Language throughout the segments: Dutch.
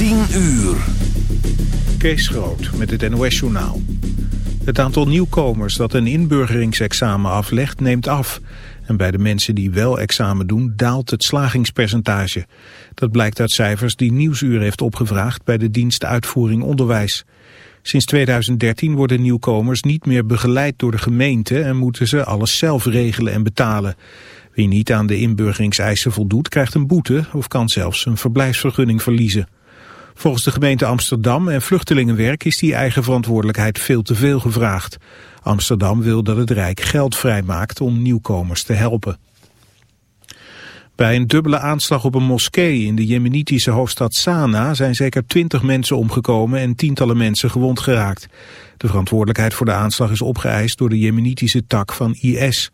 10 uur. Kees Groot met het NOS-journaal. Het aantal nieuwkomers dat een inburgeringsexamen aflegt neemt af. En bij de mensen die wel examen doen daalt het slagingspercentage. Dat blijkt uit cijfers die Nieuwsuur heeft opgevraagd bij de dienst Uitvoering Onderwijs. Sinds 2013 worden nieuwkomers niet meer begeleid door de gemeente en moeten ze alles zelf regelen en betalen. Wie niet aan de inburgeringseisen voldoet krijgt een boete of kan zelfs een verblijfsvergunning verliezen. Volgens de gemeente Amsterdam en Vluchtelingenwerk is die eigen verantwoordelijkheid veel te veel gevraagd. Amsterdam wil dat het Rijk geld vrijmaakt om nieuwkomers te helpen. Bij een dubbele aanslag op een moskee in de jemenitische hoofdstad Sanaa zijn zeker twintig mensen omgekomen en tientallen mensen gewond geraakt. De verantwoordelijkheid voor de aanslag is opgeëist door de jemenitische tak van IS.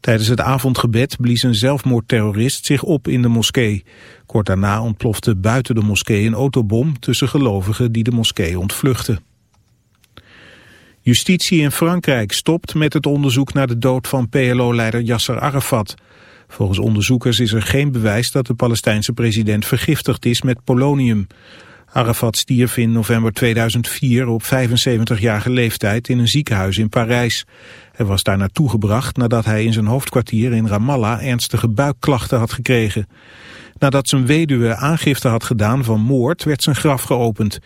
Tijdens het avondgebed blies een zelfmoordterrorist zich op in de moskee. Kort daarna ontplofte buiten de moskee een autobom tussen gelovigen die de moskee ontvluchten. Justitie in Frankrijk stopt met het onderzoek naar de dood van PLO-leider Yasser Arafat. Volgens onderzoekers is er geen bewijs dat de Palestijnse president vergiftigd is met polonium. Arafat stierf in november 2004 op 75-jarige leeftijd in een ziekenhuis in Parijs. Hij was daar naartoe gebracht nadat hij in zijn hoofdkwartier in Ramallah ernstige buikklachten had gekregen. Nadat zijn weduwe aangifte had gedaan van moord werd zijn graf geopend.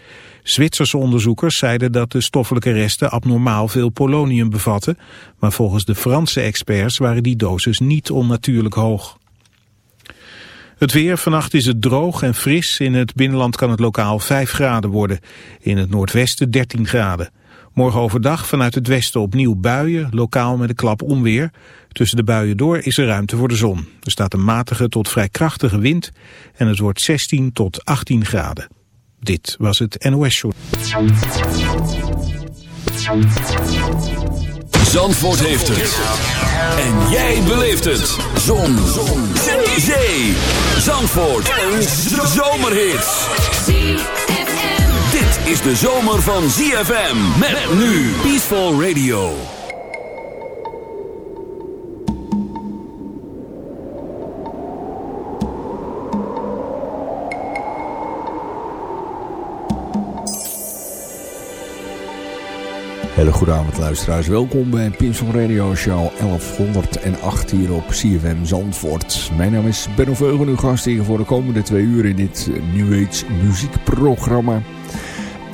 Zwitserse onderzoekers zeiden dat de stoffelijke resten abnormaal veel polonium bevatten, maar volgens de Franse experts waren die doses niet onnatuurlijk hoog. Het weer, vannacht is het droog en fris. In het binnenland kan het lokaal 5 graden worden. In het noordwesten 13 graden. Morgen overdag vanuit het westen opnieuw buien, lokaal met een klap onweer. Tussen de buien door is er ruimte voor de zon. Er staat een matige tot vrij krachtige wind en het wordt 16 tot 18 graden. Dit was het NOS Show. Zandvoort heeft het. En jij beleeft het. Zon. Zon. Zee. Zandvoort. Een zomerhit. Is de zomer van ZFM. Met nu Peaceful Radio. Hele goede avond luisteraars. Welkom bij Pinsel Radio Show 1108 hier op CFM Zandvoort. Mijn naam is Benno Veugen, uw gast hier voor de komende twee uur in dit New Age muziekprogramma.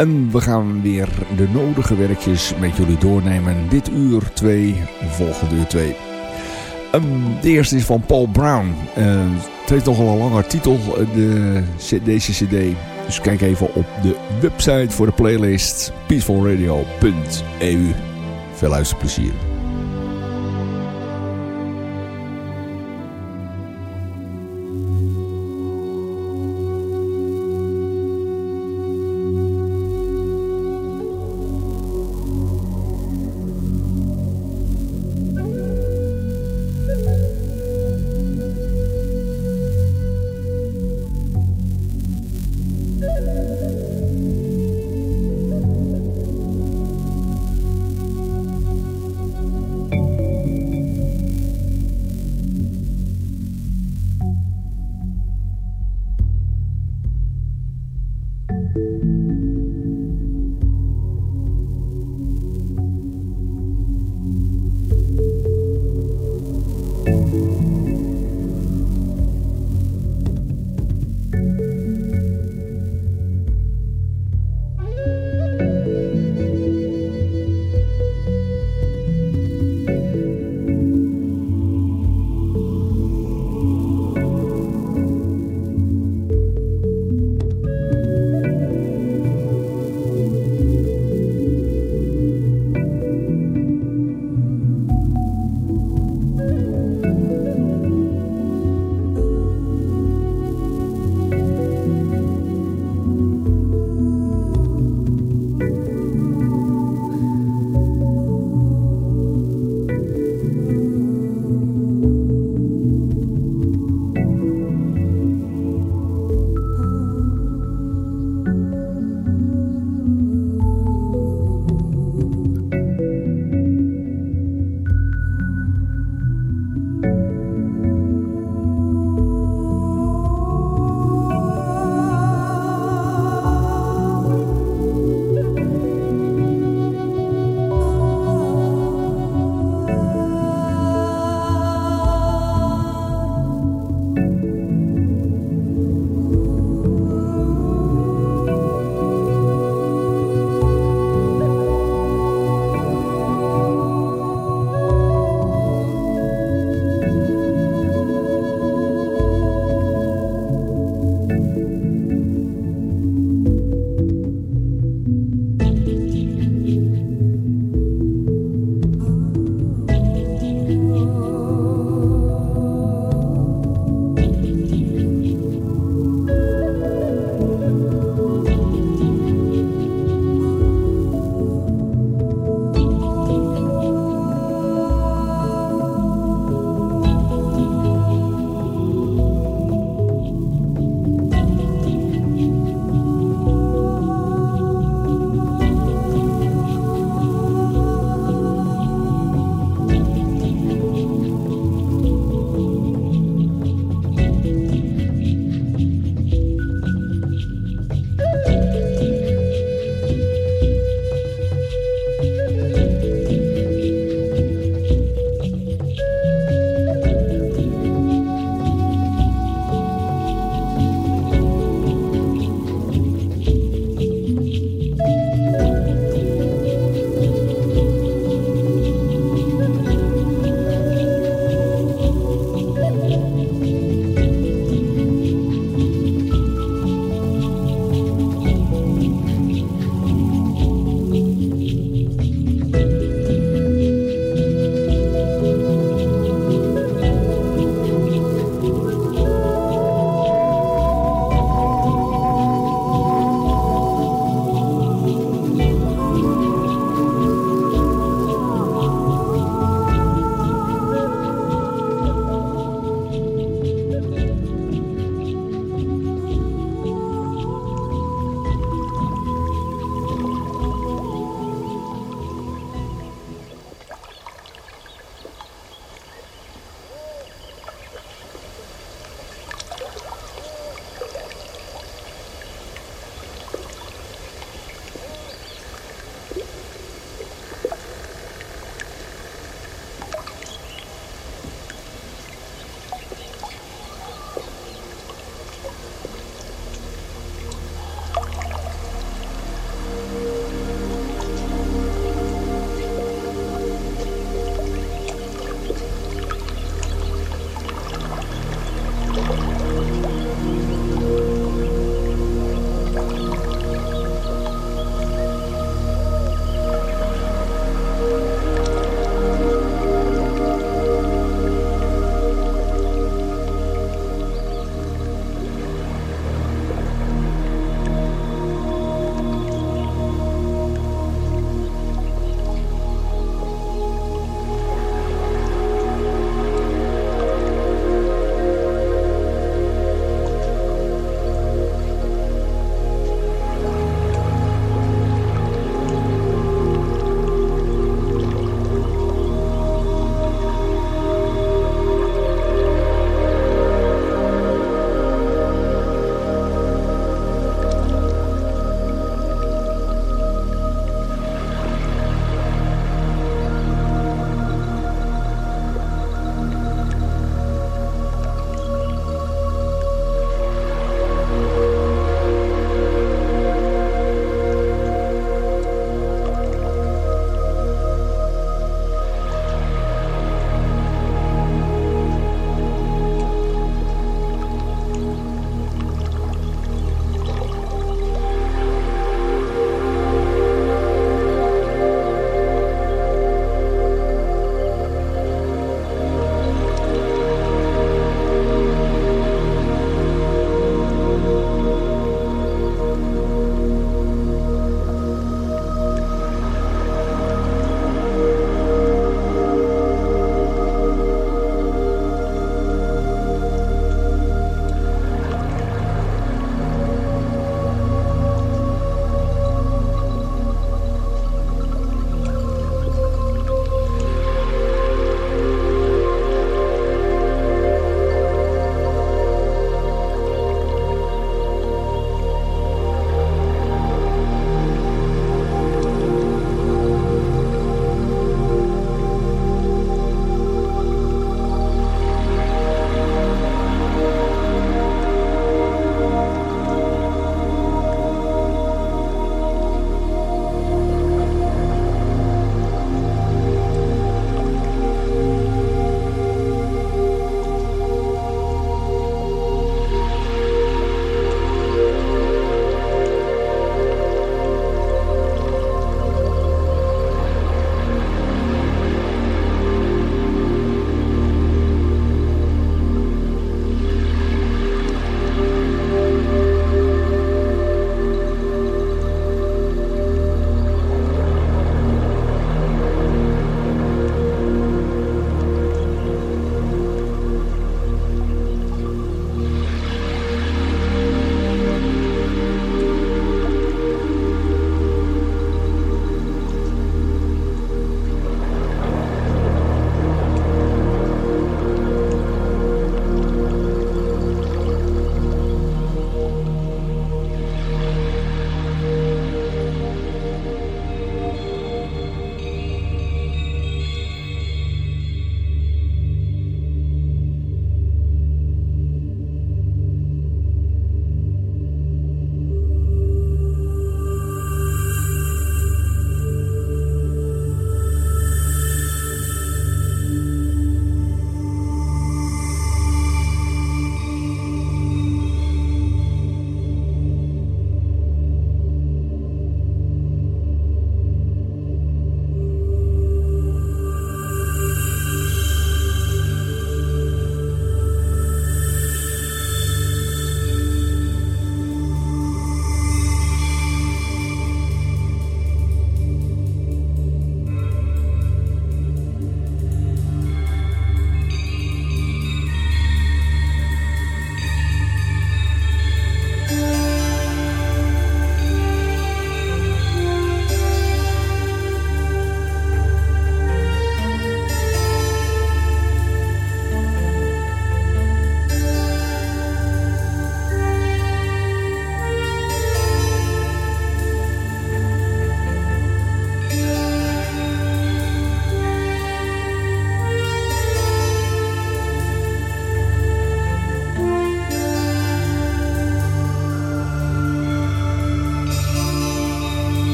En we gaan weer de nodige werkjes met jullie doornemen. Dit uur 2, volgende uur 2. de eerste is van Paul Brown. Uh, het heeft nogal een lange titel, de, deze cd. Dus kijk even op de website voor de playlist peacefulradio.eu. Veel luisterplezier.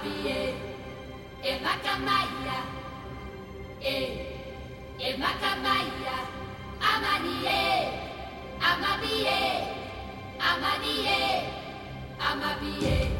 mabie emakamaya, eh, makamaya e e makamaya amanie. Amabie. Amanie. Amabie, amabie.